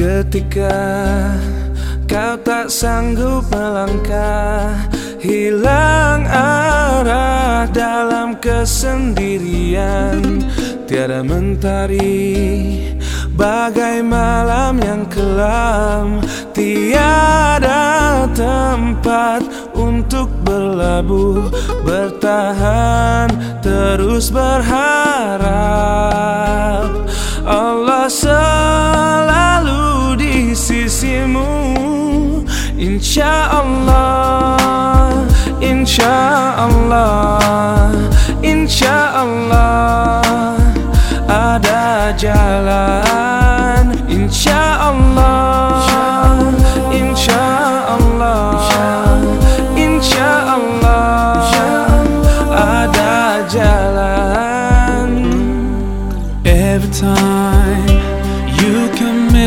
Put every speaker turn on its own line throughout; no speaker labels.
Ketika kau tak sanggup melangkah Hilang arah dalam kesendirian. Tiada mentari Bagai malam yang kelam. Tiada tempat untuk berlabuh Bertahan terus berharap. Sisimu Insya Allah Insya Allah Insya Allah Ada jalan. Insya Allah Insya Allah Insya Allah Ada jalan.
Every time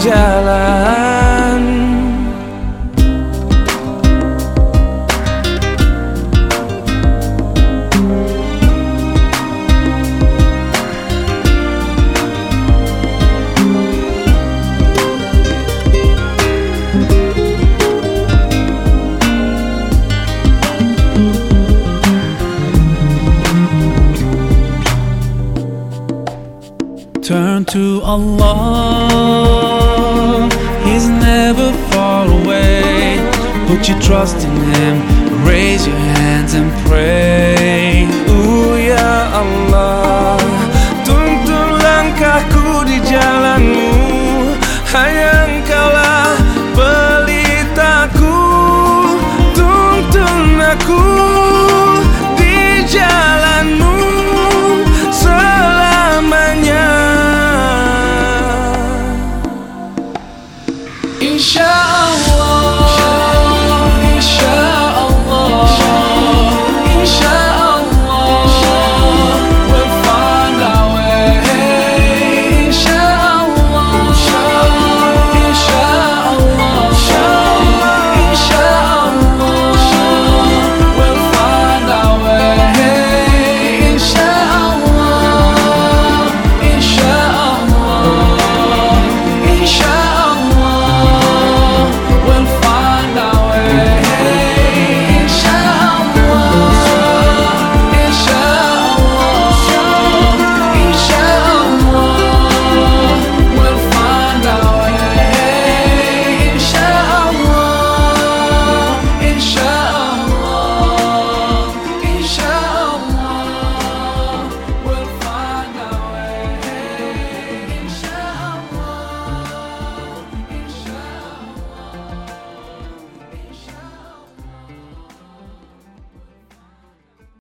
Jalan.
Turn to Allah, Put your trust in Him, raise your hands and pray.
Oh ya Allah. Tuntun langkahku di jalanmu. Hanya engkaulah